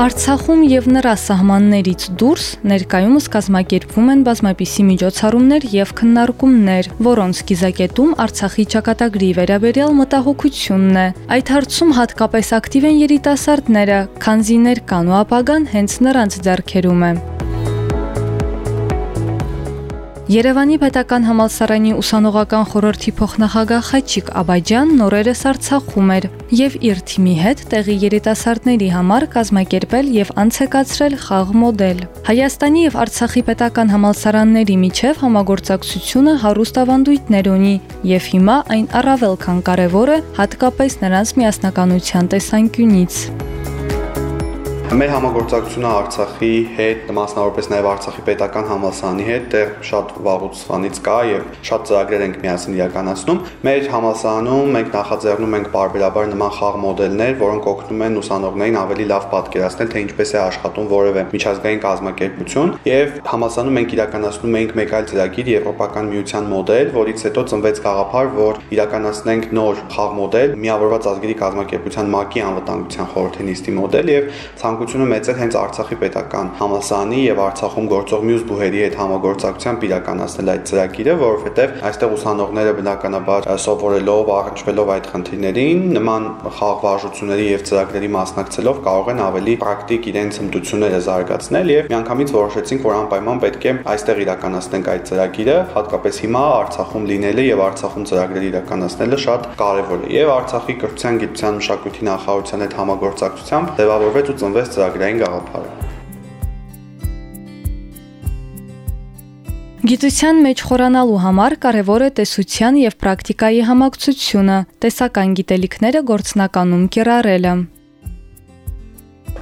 Արցախում եւ նրա սահմաններից դուրս ներկայումս կազմակերպվում են բազմապիսի միջոցառումներ եւ քննարկումներ, որոնց գիզակետում Արցախի ճակատագրի վերաբերյալ մտահոգությունն է։ Այդ հարցում հատկապես ակտիվ են երիտասարդները, քանզի ներկան ու ապագան հենց նրանց ձեռքերում է։ Երևանի Պետական համալսարանի ուսանողական խորհրդի փոխնախագահ Խաչիկ Աբաջյան նորերս Արցախում էր եւ իր թիմի հետ տեղի երիտասարդների համար կազմակերպել եւ անցեկացրել խաղ մոդել։ Հայաստանի եւ Արցախի պետական համալսարանների միջև համագործակցությունը հարուստ ավանդույթներ ունի եւ հիմա այն առավել քան կարեւոր է հատկապես նրանց միասնականության տեսանկյունից։ Մեր համագործակցությունը Արցախի հետ, մասնավորապես նաև Արցախի պետական համալսարանի հետ դեռ շատ վաղուց վանից կա եւ շատ ծրագրեր ենք միասին իրականացնում։ Մեր համալսարանում մենք նախաձեռնում ենք բարբերաբար նման խաղ մոդելներ, որոնք օգնում են ուսանողներին ավելի լավ պատկերացնել, թե ինչպես է աշխատում որևէ միջազգային կազմակերպություն եւ համալսարանում մենք իրականացնում ենք մեկ այլ ծրագիր Եվրոպական միության մոդել, որից հետո ծնվեց գաղափար, որ իրականացնենք նոր խաղ մոդել, միավորված ազգերի կազմակերպության ՄԱԿ-ի անվտանգության խորհրդի նիստի մոդել եւ ցանկ ցանկությունը մեծ էր հենց Արցախի պետական համալսարանի եւ Արցախում գործող մյուս բուհերի հետ համագործակցությամբ իրականացնել այդ ծրագիրը, որովհետեւ այստեղ ուսանողները բնականաբար սովորելով, առնչվելով այդ խնդիրներին, նման խաղվարժությունների եւ ծրագրերի մասնակցելով կարող են ավելի պրակտիկ իրենց հմտությունները զարգացնել եւ միանգամից որոշեցինք, որ անպայման պետք է այստեղ իրականացնենք այդ ծրագիրը, հատկապես հիմա Արցախում լինելը եւ Արցախում ծրագրեր իրականացնելը շատ կարեւոր է։ Եվ Արցախի կրթության, գիտության, մշակույթի նախարարության հետ համագործակցությամբ ձևավորվեց ու ծնվեց ծրագրային գաղափարը։ Գիտության մեջ խորանալու համար կարևոր է տեսության եւ պրակտիկայի համակցությունը, տեսական գիտելիքները գործնականում կիրառելը։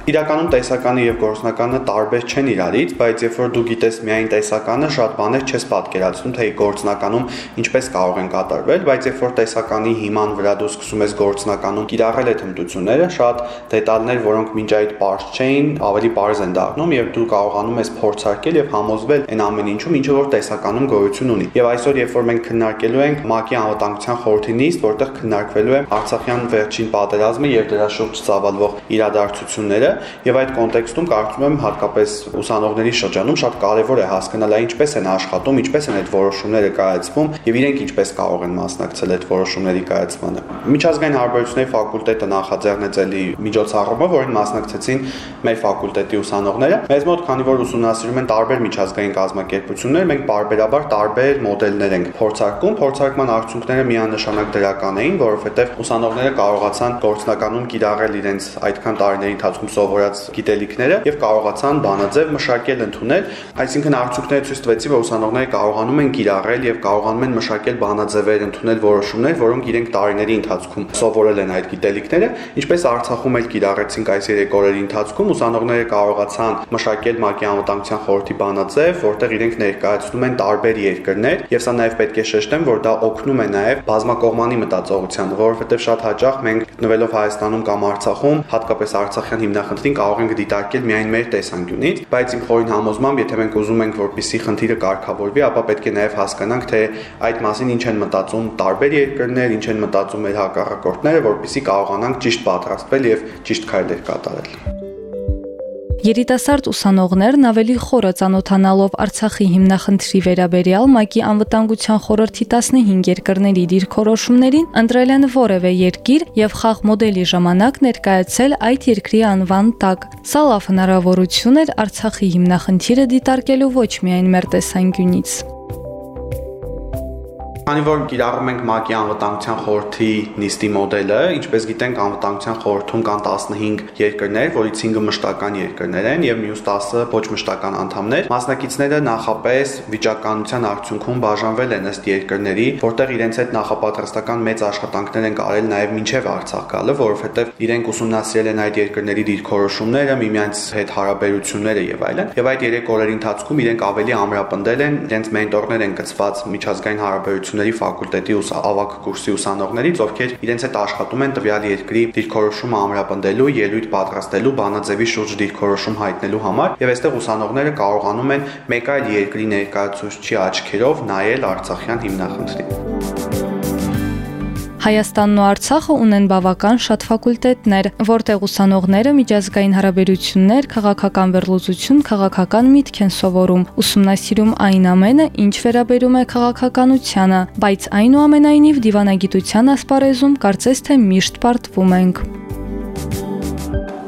Իրականում տեսականը եւ գործնականը տարբեր չեն իրարից, բայց երբ որ դու գիտես միայն տեսականը, շատ բաներ չես պատկերացնում, թե գործնականում ինչպես կարող են կատարվել, բայց երբ որ տեսականի հիման վրա դու սկսում ես գործնականում կիրառել այդ հմտությունները, շատ դետալներ, որոնք մինչ այդ པարզ չէին, ավելի པարզ են դառնում եւ դու կարողանում ես փորձարկել եւ համոզվել այն ամեն ինչում, ինչը որ տեսականում գոյություն ունի։ Եվ այսօր, երբ որ մենք քննարկելու ենք ՄԱԿ-ի անվտանգության խորհրդի նիստ, որտեղ քննարկվելու է Արցախյան վերջին պատերազմը եւ դրա շուրջ ծավալվող իրադարձությունները, եւ այդ կոնտեքստում կարծում եմ հատկապես ուսանողների շրջանում շատ կարեւոր է հասկանալ ինչպես են աշխատում, ինչպես են այդ որոշումները կայացվում եւ իրենք ինչպես կարող են մասնակցել այդ որոշումների կայացմանը։ Միջազգային հարաբերությունների ֆակուլտետը նախաձեռնեց էլի միջոցառումը, որին մասնակցեցին մեր ֆակուլտետի ուսանողները։ Մեզ մոտ քանի որ ուսումնասիրում են տարբեր միջազգային կազմակերպություններ, մենք բարբերաբար տարբեր մոդելներ ենք փորձարկում։ Փորձարկման արդյունքները միանշանակ դրական էին, որովհետեւ ուսանողները կարողացան գործնականում կիրառել իրենց այդքան տարիների ընթացքում սովորած գիտելիքները եւ կարողացան բանաձև մշակել ընդունել, այսինքն արդյունքները ցույց տվեցին, որ ուսանողները կարողանում են կիրառել եւ կարողանում են մշակել բանաձևեր, ընդունել որոշումներ, որոնք իրենք տարիների ընթացքում սովորել են այդ գիտելիքները, ինչպես Արցախում էլ կիրառեցինք այս երեք օրերի ընթացքում ուսանողները կարողացան մշակել ՄԱԿ-ի անվտանգության խորհրդի բանաձև, որտեղ իրենք ներկայացնում են տարբեր երկրներ եւ սա նաեւ պետք է շեշտեմ, որ դա օգնում է նաեւ բազմակողմանի մտածողությանը, որովհետեւ շատ հաճախ մենք գտնվելով Հայաստանում կամ Արցախում, հատկապես Արցախյան հիմնախնդրի խնդրին կարող ենք դիտարկել միայն մեր տեսանկյունից, բայց իմ խորին համոզմամբ, եթե մենք ուզում ենք, որպեսզի խնդիրը կարգավորվի, ապա պետք է նաև հասկանանք, թե այդ մասին ինչ են մտածում տարբեր երկրներ, ինչ են մտածում մեր հակառակորդները, որպեսզի կարողանանք ճիշտ պատրաստվել եւ ճիշտ քայլեր կատարել։ Երիտասարդ ուսանողներն ավելի խորը ծանոթանալով Արցախի հիմնախնդրի վերաբերյալ ՄԱԿ-ի անվտանգության խորհրդի 15 երկրների դիրքորոշումներին ընտրել են որևէ երկիր եւ խաղ մոդելի ժամանակ ներկայացել այդ երկրի անվան տակ։ Սա լավ հնարավորություն էր Արցախի հիմնախնդիրը դիտարկելու ոչ միայն մեր տեսանկյունից։ Քանի որ կիրառում ենք ՄԱԿ-ի անվտանգության խորհրդի նիստի մոդելը, ինչպես գիտենք, անվտանգության խորհրդում կան 15 երկրներ, որից 5-ը մշտական երկրներ են եւ մյուս 10-ը ոչ մշտական անդամներ։ Մասնակիցները նախապես վիճականության արդյունքում բաժանվել են ըստ երկրների, որտեղ իրենց հետ նախապատրաստական մեծ աշխատանքներ են կարել նաեւ մինչեւ Արցախ գալը, որովհետեւ իրենք ուսումնասիրել են այդ երկրների դիրքորոշումները, միմյանց հետ հարաբերությունները եւ այլն։ Եվ այդ 3 օրերի ընթացքում իրենք ավելի ամրապնդել են, իրենց մենտորներ են գծված միջազգային հարաբերությունների գիտությունների ֆակուլտետի ավակ կուրսի ուսանողներից, ովքեր իրենց հետ աշխատում են տվյալ երկրի դիրքորոշումը ամրապնդելու, ելույթ պատրաստելու, բանաձևի շուրջ դիրքորոշում հայտնելու համար, եւ այստեղ ուսանողները կարողանում են մեկ այլ երկրի ներկայացուցչի աչքերով նայել Արցախյան հիմնախնդրին։ Հայաստանն ու Արցախը ունեն բավական շատ ֆակուլտետներ, որտեղ ուսանողները միջազգային հարաբերություններ, քաղաքական վերլուծություն, քաղաքական միտք են սովորում, ուսումնասիրում այն ամենը, ինչ վերաբերում է քաղաքականությանը, բայց այնուամենայնիվ դիվանագիտության ասպարեզում կարծես թե միշտ պարտվում ենք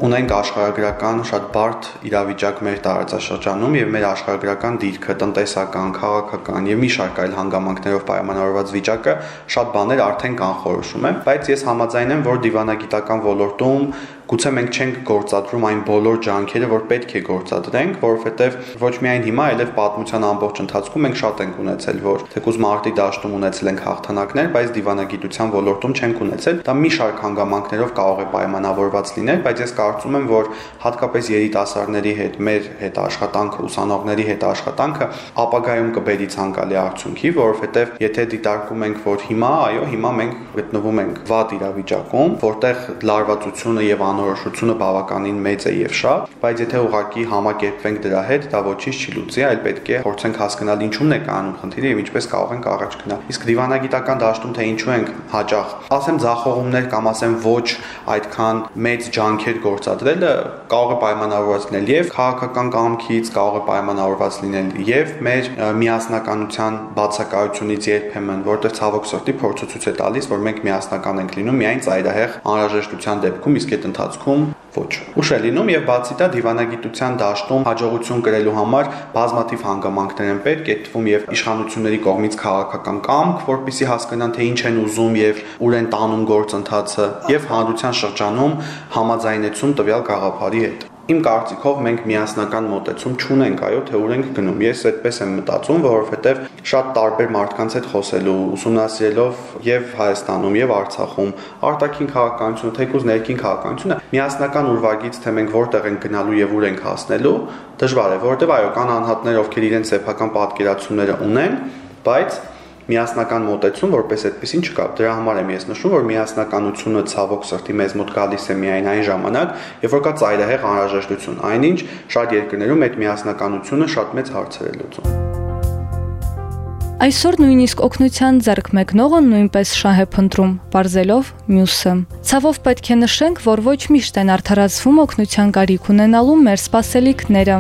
ունենք աշխարհագրական շատ բարդ իրավիճակ մեր տարածաշրջանում եւ մեր աշխարհագրական դիրքը, տնտեսական, քաղաքական եւ մի շարք այլ հանգամանքներով պայմանավորված վիճակը շատ բաներ արդեն կանխորոշում է, բայց ես համաձայն եմ, որ դիվանագիտական ոլորտում Գուցե մենք չենք գործադրում այն բոլոր ջանքերը, որ պետք է գործադրենք, որովհետև ոչ միայն հիմա, այլև պատմության ամբողջ ընթացքում մենք շատ ենք ունեցել, որ թեկուզ մարտի դաշտում ունեցել ենք հաղթանակներ, բայց դիվանագիտության ոլորտում չենք ունեցել։ Դա մի շարք հանգամանքներով կարող է պայմանավորված լինել, բայց ես կարծում եմ, որ հատկապես երիտասարդների հետ մեր հետ աշխատանքը, ուսանողների հետ աշխատանքը ապագայում կբերի ցանկալի արդյունքի, որովհետև եթե դիտարկում ենք, որ հիմա, այո, հիմա մենք գտնվում ենք վատ իրավիճակում, որտեղ լարվածությունը եւ անոր անորոշությունը բավականին մեծ է եւ շատ, բայց եթե ուղակի համակերպվենք դրա հետ, դա ոչինչ չի լուծի, այլ պետք է փորձենք հասկանալ ինչումն է կանում խնդիրը եւ ինչպես կարող ենք առաջ գնալ։ Իսկ դիվանագիտական դաշտում թե ինչու ենք հաճախ, ասեմ ձախողումներ կամ ասեմ ոչ այդքան մեծ ջանքեր գործադրելը կարող է պայմանավորված լինել եւ քաղաքական կամքից, կարող է պայմանավորված լինել եւ մեր միասնականության բացակայությունից երբեմն, որտեղ ցավոք սրտի փորձը ցույց է տալիս, որ մենք միասնական ենք լինում միայն ծայրահեղ անհրաժեշտության դեպքում, իսկ այդ ընթացքում ոչ։ Ուշ է լինում եւ բացի դա դիվանագիտության դաշտում հաջողություն կրելու համար բազմաթիվ հանգամանքներ են պետք, այդ թվում եւ իշխանությունների կողմից քաղաքական կամք, որpիսի հասկանան թե ինչ են ուզում եւ ուր են տանում գործընթացը եւ հանրության շրջանում համաձայնեցում տվյալ գաղափարի հետ։ Իմ կարծիքով մենք միասնական մոտեցում չունենք, այո, թե ուր ենք գնում։ Ես այդպես եմ մտածում, որովհետև շատ տարբեր մարդկանց հետ խոսելու, ուսումնասիրելով եւ Հայաստանում եւ Արցախում արտաքին քաղաքականությունը, թեկուզ ներքին քաղաքականությունը, միասնական ուրվագից թե մենք որտեղ ենք գնալու եւ ուր ենք հասնելու, դժվար է, որովհետև այո, կան անհատներ, ովքեր իրենց սեփական պատկերացումները ունեն, բայց միասնական մոտեցում որպես այդպեսին չկա։ Դրա համար եմ ես նշում, որ միասնականությունը ցավոք սրտի մեզ մոտ գալիս է միայն այն ժամանակ, երբ որ կա ծայրահեղ անհրաժեշտություն։ Այնինչ շատ երկրներում այդ միասնականությունը շատ մեծ հարցեր է լուծում։ Այսօր նույնիսկ օգնության ձեռք մեկնողը նույնպես շահ է փնտրում, բարձելով մյուսը։ Ցավով պետք է նշենք, որ ոչ միշտ են արդարացվում օգնության կարիք ունենալու մեր սպասելիքները։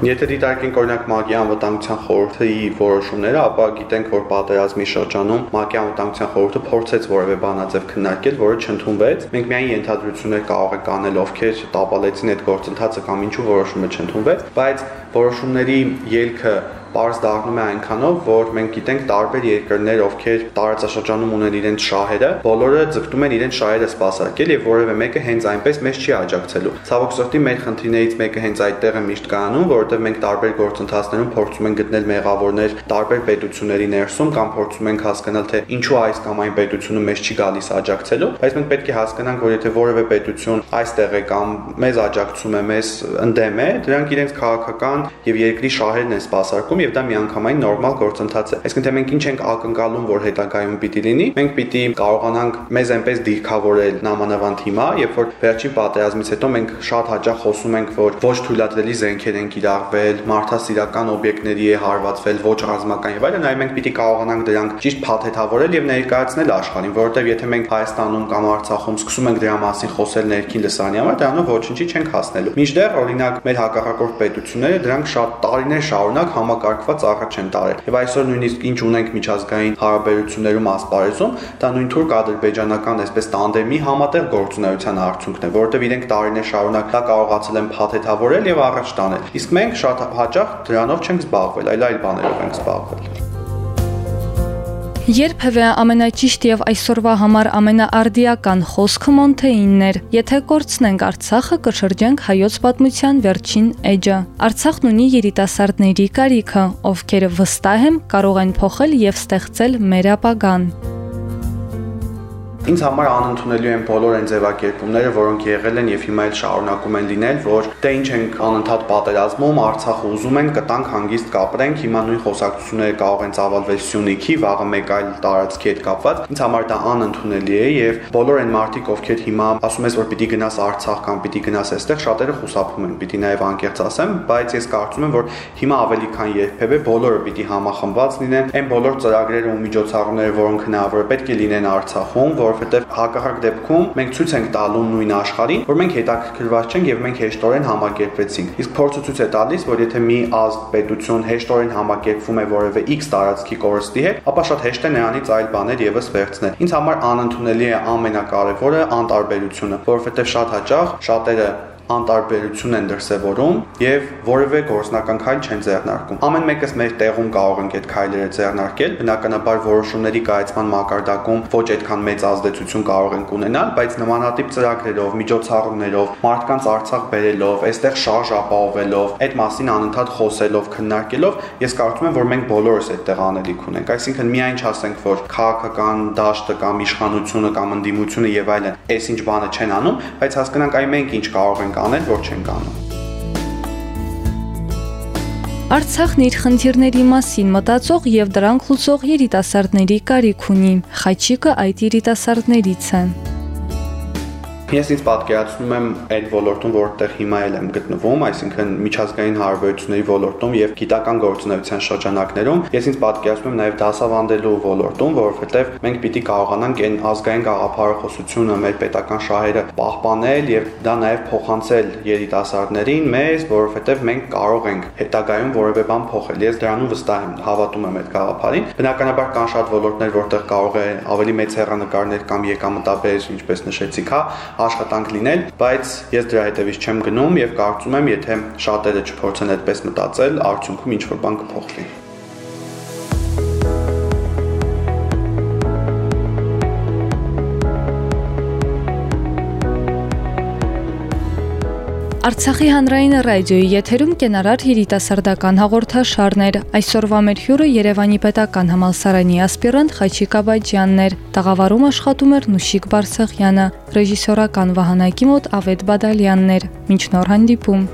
Եթե դիտարկենք օրինակ ՄԱԿ-ի անվտանգության խորհրդի որոշումները, ապա գիտենք, որ պատերազմի շրջանում ՄԱԿ-ի անվտանգության խորհուրդը փորձեց որևէ բանաձև քննարկել, որը չընդունվեց։ Մենք միայն ենթադրություններ կարող ենք անել, ովքեր տապալեցին այդ գործընթացը կամ ինչու որոշումը չընդունվեց, բայց որոշումների ելքը Պարզ դառնում է այնքանով, որ մենք գիտենք տարբեր երկրներ, ովքեր տարածաշրջանում ունեն իրենց շահերը, բոլորը ձգտում են իրենց շահերը սպասարկել եւ որևէ մեկը հենց այնպես մեզ չի աջակցելու։ Ցավոք սրտի մեր խնդիրներից մեկը հենց այդտեղ է միշտ կանում, որովհետեւ մենք տարբեր գործընթացներում փորձում ենք գտնել մեղավորներ տարբեր պետությունների ներսում կամ փորձում ենք հասկանալ թե ինչու այս կամ այն պետությունը մեզ չի գալիս աջակցելու, բայց մենք պետք է հասկանանք, որ եթե որևէ պետություն այստեղ է կամ մեզ աջակցում է, մեզ ընդդեմ է, դրանք իրենց քաղաքական եւ երկրի շահերն են սպասարկում գործում եւ դա միանգամայն նորմալ գործընթաց է։ Այսինքն թե մենք ինչ ենք ակնկալում, որ հետագայում պիտի լինի, մենք պիտի կարողանանք մեզ այնպես դիրքավորել նամանավանդ հիմա, երբ որ վերջին պատերազմից հետո մենք շատ հաճախ խոսում ենք, որ ոչ թույլատրելի զենքեր են կիրառվել, մարդասիրական օբյեկտների է հարվածվել, ոչ ռազմական եւ այլն, այլ մենք պիտի կարողանանք դրանք ճիշտ փաթեթավորել եւ ներկայացնել աշխարհին, որովհետեւ եթե մենք Հայաստանում կամ Արցախում սկսում ենք դրա մասին խոսել ներքին լսարանի համար, դրանով ոչինչի չենք հասնելու։ Մինչդեռ օրինակ մեր հակառակորդ պետությունները դրանք շատ տարիներ շարունակ համակարգ համակարգված առաջ են տարել։ Եվ այսօր նույնիսկ ինչ ունենք միջազգային հարաբերություններում ասպարեզում, դա նույն թուրք-ադրբեջանական այսպես տանդեմի համատեղ գործունեության արդյունքն է, որովհետև իրենք տարիներ շարունակ դա կարողացել են փաթեթավորել եւ առաջ տանել։ Իսկ մենք շատ հաճախ դրանով չենք զբաղվել, այլ այլ բաներով ենք զբաղվել։ Երբևէ ամենաճիշտ եւ այսօրվա համար ամենաարդիական խոսքը Մոնթեինն էր։ Եթե կորցնենք Արցախը, կշրջենք հայոց պատմության վերջին էջը։ Արցախն ունի երիտասարդների կարիքը, ովքեր վստահ եմ կարող են փոխել եւ ստեղծել մեր ապագան։ Ինձ համար անընդունելի են բոլոր այն ձևակերպումները, որոնք եղել են եւ հիմա էլ շարունակում են լինել, որ դե ինչ ենք անընդհատ պատերազմում, Արցախը ուզում են կտանք հանգիստ կապրենք, հիմա նույն խոսակցությունները կարող են ծավալվել Սյունիքի, վաղը մեկ այլ տարածքի հետ կապված։ Ինձ համար դա անընդունելի է եւ բոլոր այն մարդիկ, ովքեր հիմա ասում ես, որ պիտի գնաս Արցախ կամ պիտի գնաս այստեղ, շատերը խուսափում են, պիտի նաեւ անկեղծ ասեմ, բայց ես կարծում եմ, որ հիմա ավելի քան երբևէ բոլորը պիտի համախմբված լինեն այն բոլոր ծրագրերը ու միջոցառումները, որոնք հնարավոր է պետք է լինեն Արցախում, որովհետեւ հակառակ դեպքում մենք ցույց ենք տալու նույն աշխարհին, որ մենք հետաքրքրված չենք եւ մենք հեշտորեն համակերպվեցինք։ Իսկ փորձը ցույց է տալիս, որ եթե մի ազգ, պետություն հեշտորեն համակերպվում է որևէ X տարածքի կորստի հետ, ապա շատ հեշտ է նրանից այլ բաներ եւս վերցնել։ Ինձ համար անընդունելի է ամենակարևորը անտարբերությունը, որովհետեւ շատ հաճախ շատերը անտարբերություն են դրսևորում եւ որևէ գործնական քայլ չեն ձեռնարկում։ Ամեն մեկս մեր տեղում կարող ենք այդ քայլերը ձեռնարկել, բնականաբար որոշումների կայացման մակարդակում ոչ այդքան մեծ ազդեցություն կարող ենք ունենալ, բայց նմանատիպ ծրագրերով, միջոցառումներով, մարդկանց Արցախ բերելով, այստեղ շարժ ապահովելով, այդ մասին անընդհատ խոսելով, քննարկելով, ես կարծում եմ, որ մենք բոլորս այդտեղ անելիք ունենք։ Այսինքն միայն չասենք, որ քաղաքական դաշտը կամ իշխանությունը կամ ընդդիմությունը եւ այլն այսինչ բանը չեն անում, բայց հասկանանք այ մենք ինչ կարող ենք անել, որ չենք անում։ Արցախն իր խնդիրների մասին մտածող եւ դրանք լուծող երիտասարդների կարիք ունի։ Խաչիկը այդ երիտասարդներից է։ Ես ինձ պատկերացնում եմ այդ ոլորտում, որտեղ հիմա էլ եմ գտնվում, այսինքն միջազգային հարաբերությունների ոլորտում եւ գիտական գործունեության շրջանակներում, ես ինձ պատկերացնում եմ նաեւ դասավանդելու ոլորտում, որովհետեւ մենք պիտի կարողանանք այն ազգային գաղափարախոսությունը, մեր պետական շահերը պահպանել եւ դա նաեւ փոխանցել երիտասարդներին մեզ, որովհետեւ մենք կարող ենք հետագայում որևէ բան փոխել։ Ես դրանում վստահ եմ, հավատում եմ այդ գաղափարին։ Բնականաբար կան շատ ոլորտներ, որտեղ կարող է ավելի մեծ հեռանկարներ կամ եկամտաբեր, ինչպես նշեցիք, հա, աշխատանք լինել, բայց ես դրա հետևից չեմ գնում եւ կարծում եմ, եթե շատերը չփորձեն այդպես մտածել, արդյունքում ինչ որ բան կփոխվի։ Արցախի հանրային ռադիոյի եթերում կենարար երիտասարդական հաղորդաշարներ։ Այսօրվա մեր հյուրը Երևանի Պետական համալսարանի ասպիրանտ Խաչիկ Աբաջյանն էր։ Տաղավարում աշխատում էր Նուշիկ Բարսեղյանը, ռեժիսորական վահանակի մոտ Ավետ Բադալյանն էր։ Մինչ նոր հանդիպում։